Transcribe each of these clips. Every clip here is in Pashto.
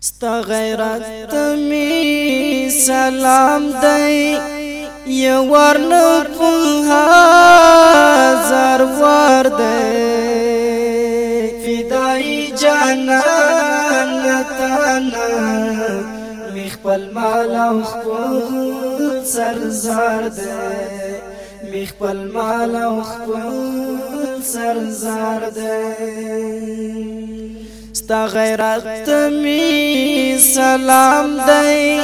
ستا غیرت می سلام دی یو ورن په زر ور دی فدای جانان نتانا می خپل مال او خپل سرزار دی می خپل مال او خپل سرزار دی ستا غیرت می سلام دی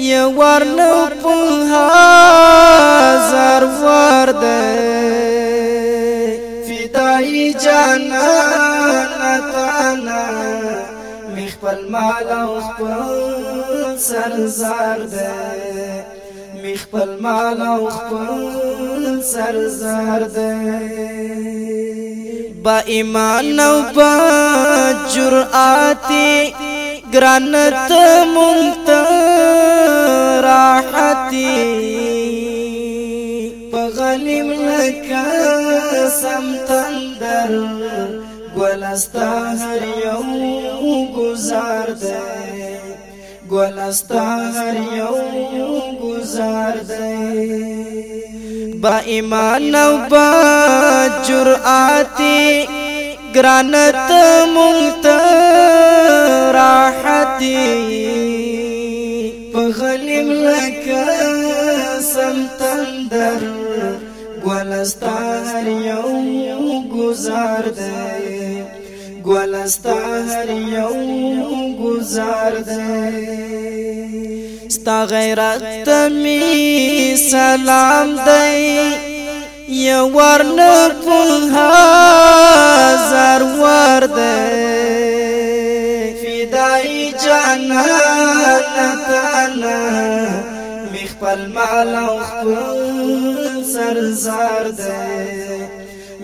یو ورنو په هزار ور دی فدای جانان تانا مخبل مال او خپل سرزار دی مخبل مال او خپل سرزار دی با ایمان او با جرأت گرانت راحتی با غلیم لکا سم در گولستا هر یو گزار دے گولستا هر یو گزار دے با ایمان او با جرعاتی گرانت مونت راحتی پغلیم لکا در گولستار یو گزار دے گولستار یو گزار دے ستا غیرت تمی سلام دی یا ورن په هزار ور دی فدای جنت تعالی مخبل مال او سر سرزار دی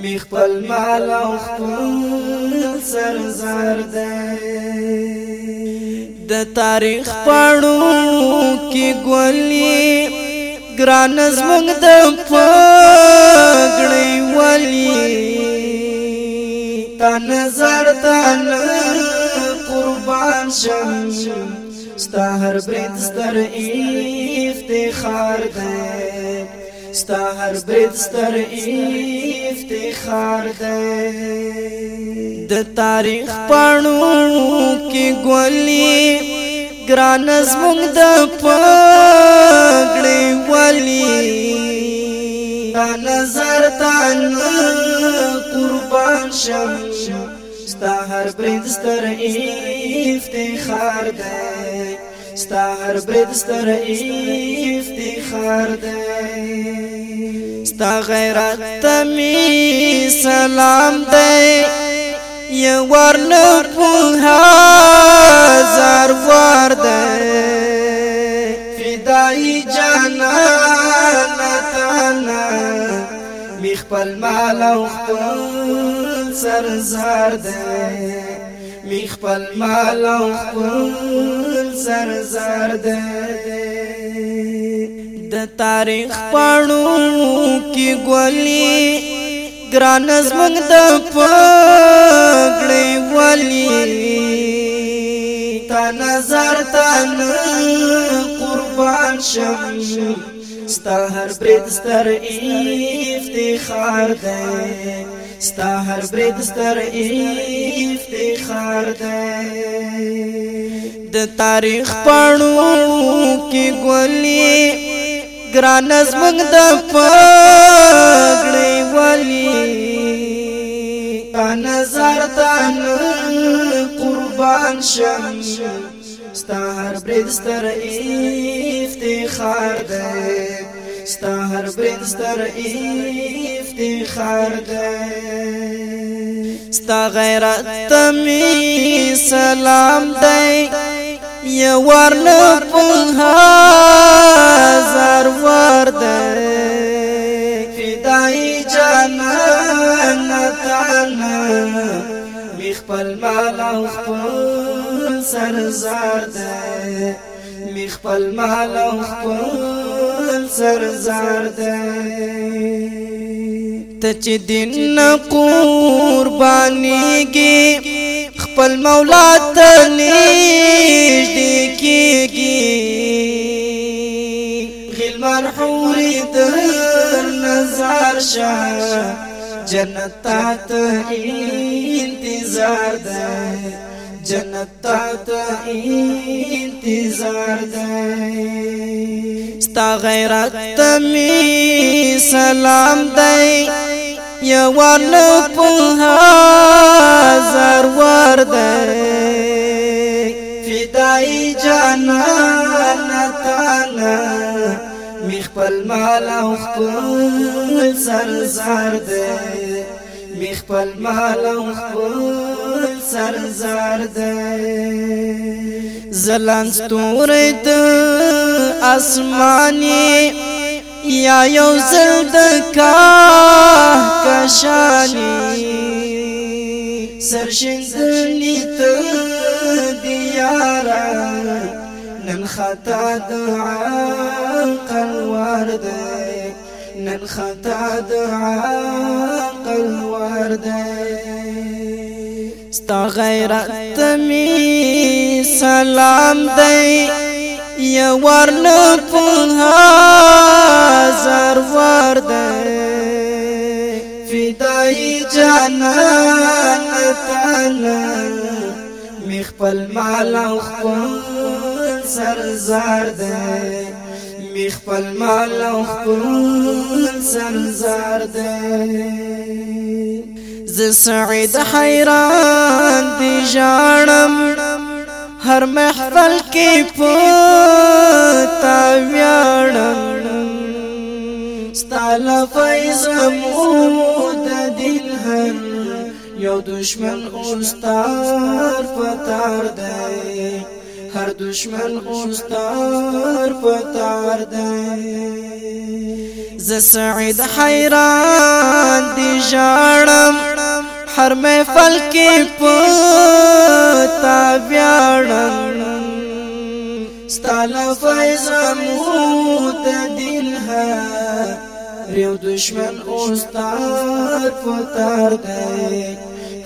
مخبل مال او سر سرزار دی د تاریخ پاڼو کې ګولې ګران زمنګ د پګړې ولي تا نظر تن قربان شم ستا هر بریت ستر افتخار دی ستا هر برید ستر افتخار دی د تاریخ پانو کې ګولې ګران زموږ د پګړې والی تا نظر تان قربان شم ستا هر برید ستر افتخار دی ستا هر برید ستر افتخار دی دا غیرت تمی سلام دی یو ورن پوها زار وار دی فدای جانان تانا میخ پل مال او خپل سر زار دی میخ پل مال او خپل سر زار دی د تاریخ پاڼو کې ګولې ګران زمنګ د پګړې ولي تا نظر تن قربان شم ستا هر برید ستر افتخار دی ستا هر برید ستر افتخار دی د تاریخ پاڼو کې ګولې ګران زمنګ د پګړې ولی نظر تن قربان شم ستار برستر افتخار ده هر برستر افتخار ده ستا غیرت تمی سلام دی یوار نه په او خپل سرزار دی می خپل مال او خپل سرزار دی ته چې دین قربانيږي خپل مولا ته نږدې کېږي غل مرحوري در نظر شه جنت ته انتظار ده جنت ته انتظار ده ستا غیرت می سلام دی یوان په هزار ور دی فدای جنان تعالی مخ پل مال او خپل سر زار دی می خپل مال او خپل سرزار دی زلان ستوري د اسماني یا یو زلد کا کشانی سرشندنی ته دیارا نن خطا د عقل ورده نن خطا د عقل تا غیرت می سلام دی یا ورن په زرور ور دی فدای جانان تعالی مخبل خپل مال او سرزار سر زار دی می خپل مال او خپل دی ز سعید حیران دی جانم هر محفل کی پتا ویانم ستالا فیض مود دل هر یو دشمن اوستار فتار دی هر دشمن اوستار فتار دی ز سعید حیران دی جانم هر محفل کې پتا بیانم ستاله فیض مو دل ہے یو دشمن اوستار پتار دی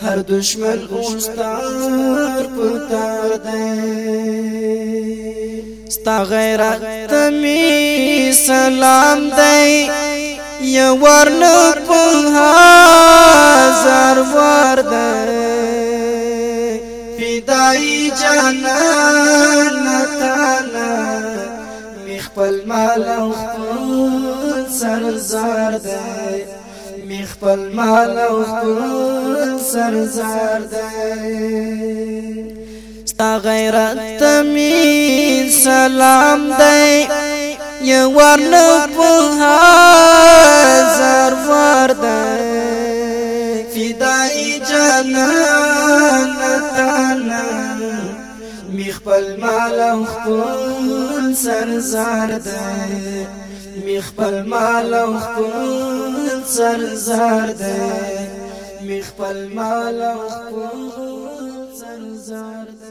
هر دشمن اوستار پتار دی ستا غیرت تمی سلام دی یا ورن په هزار ور دی فدای جانان تانا می خپل مال او خپل سرزار دی می خپل مال او خپل سرزار دی ستا غیرت تمی سلام دی یو ورن په هزار ور دی فدای جنان تنا مخبل خپل مال خپل زار دی مخبل خپل مال خپل زار دی مخبل خپل مال خپل زار دی